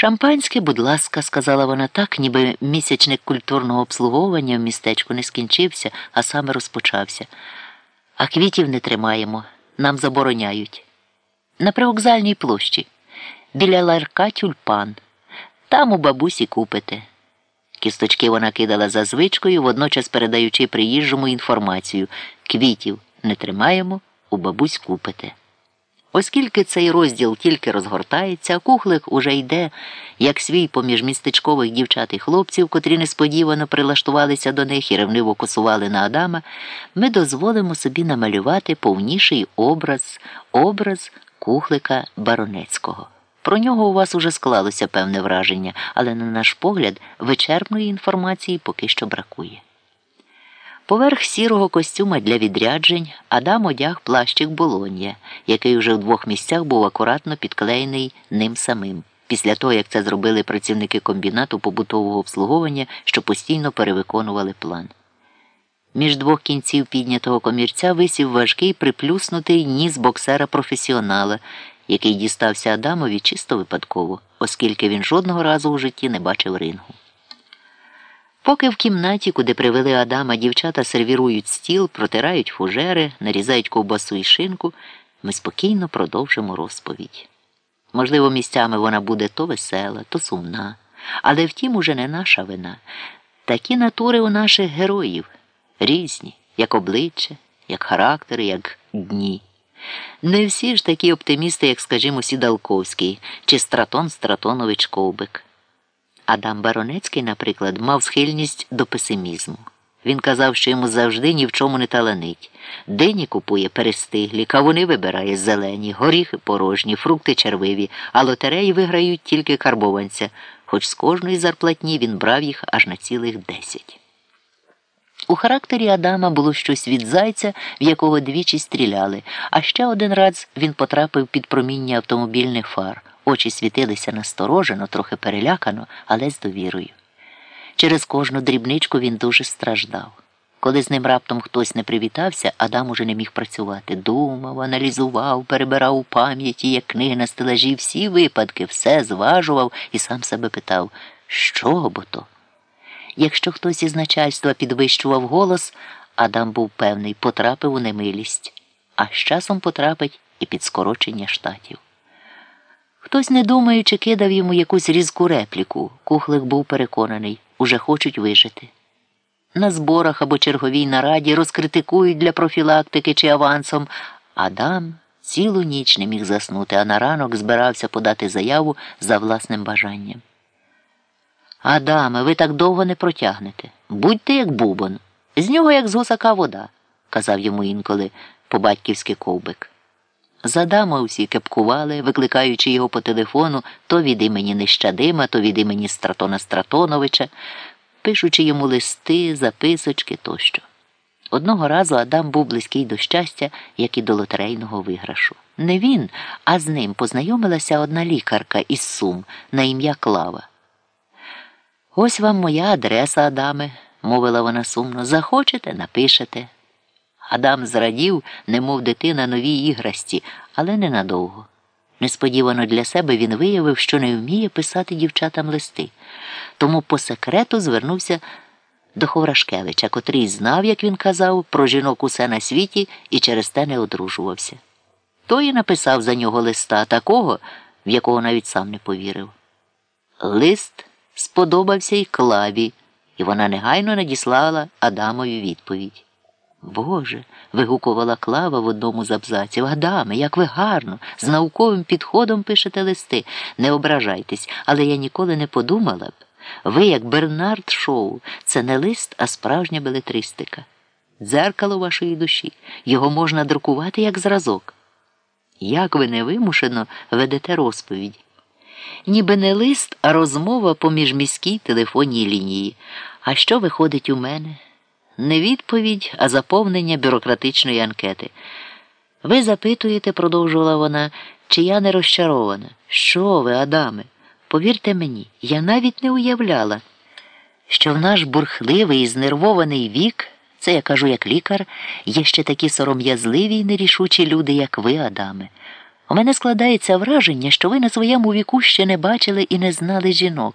Шампанське, будь ласка, сказала вона так, ніби місячник культурного обслуговування в містечку не скінчився, а саме розпочався. А квітів не тримаємо, нам забороняють. На привокзальній площі, біля ларка тюльпан. Там у бабусі купите. Кісточки вона кидала за звичкою, водночас передаючи приїжджому інформацію квітів не тримаємо, у бабусь купите. Оскільки цей розділ тільки розгортається, кухлик уже йде, як свій поміж містечкових дівчат і хлопців, котрі несподівано прилаштувалися до них і ревниво косували на Адама, ми дозволимо собі намалювати повніший образ, образ кухлика Баронецького. Про нього у вас уже склалося певне враження, але, на наш погляд, вичерпної інформації поки що бракує. Поверх сірого костюма для відряджень Адам одяг плащик болонья, який уже в двох місцях був акуратно підклеєний ним самим, після того, як це зробили працівники комбінату побутового обслуговування, що постійно перевиконували план. Між двох кінців піднятого комірця висів важкий приплюснутий ніс боксера професіонала, який дістався Адамові чисто випадково, оскільки він жодного разу у житті не бачив рингу. Поки в кімнаті, куди привели Адама, дівчата сервірують стіл, протирають фужери, нарізають ковбасу і шинку, ми спокійно продовжимо розповідь. Можливо, місцями вона буде то весела, то сумна, але втім уже не наша вина. Такі натури у наших героїв різні, як обличчя, як характери, як дні. Не всі ж такі оптимісти, як, скажімо, Сідалковський чи Стратон Стратонович Ковбик. Адам Баронецький, наприклад, мав схильність до песимізму. Він казав, що йому завжди ні в чому не таланить. Дині купує перестиглі, кавуни вибирає зелені, горіхи порожні, фрукти червиві, а лотереї виграють тільки карбованця, хоч з кожної зарплатні він брав їх аж на цілих десять. У характері Адама було щось від зайця, в якого двічі стріляли, а ще один раз він потрапив під проміння автомобільних фар. Очі світилися насторожено, трохи перелякано, але з довірою. Через кожну дрібничку він дуже страждав. Коли з ним раптом хтось не привітався, Адам уже не міг працювати. Думав, аналізував, перебирав у пам'яті, як книги на стелажі, всі випадки, все зважував і сам себе питав, що бо то? Якщо хтось із начальства підвищував голос, Адам був певний, потрапив у немилість, а з часом потрапить і під скорочення штатів. Хтось, не думаючи, кидав йому якусь різку репліку. Кухлик був переконаний, уже хочуть вижити. На зборах або черговій нараді розкритикують для профілактики чи авансом. Адам цілу ніч не міг заснути, а на ранок збирався подати заяву за власним бажанням. Адаме, ви так довго не протягнете. Будьте як бубон. З нього, як з гусака вода, казав йому інколи по батьківськи ковбик. З Адама усі кепкували, викликаючи його по телефону то від імені Нещадима, то від імені Стратона Стратоновича, пишучи йому листи, записочки тощо. Одного разу Адам був близький до щастя, як і до лотерейного виграшу. Не він, а з ним познайомилася одна лікарка із Сум на ім'я Клава. Ось вам моя адреса, Адаме, мовила вона сумно. Захочете, напишете. Адам зрадів, немов дитина новій іграсті, але ненадовго. Несподівано для себе він виявив, що не вміє писати дівчатам листи, тому по секрету звернувся до Ховрашкевича, котрий знав, як він казав, про жінок усе на світі і через те не одружувався. Той і написав за нього листа такого, в якого навіть сам не повірив. Лист сподобався й клаві, і вона негайно надіслала Адамові відповідь. Боже. вигукувала Клава в одному з абзаців. Адаме, як ви гарно, з науковим підходом пишете листи. Не ображайтесь, але я ніколи не подумала б. Ви, як Бернард Шоу, це не лист, а справжня белетристика. Дзеркало вашої душі. Його можна друкувати як зразок. Як ви невимушено ведете розповідь? Ніби не лист, а розмова по міжміській телефонній лінії. А що виходить у мене? Не відповідь, а заповнення бюрократичної анкети. Ви запитуєте, продовжувала вона, чи я не розчарована. Що ви, Адаме? Повірте мені, я навіть не уявляла, що в наш бурхливий і знервований вік, це я кажу як лікар, є ще такі сором'язливі й нерішучі люди, як ви, Адаме. У мене складається враження, що ви на своєму віку ще не бачили і не знали жінок.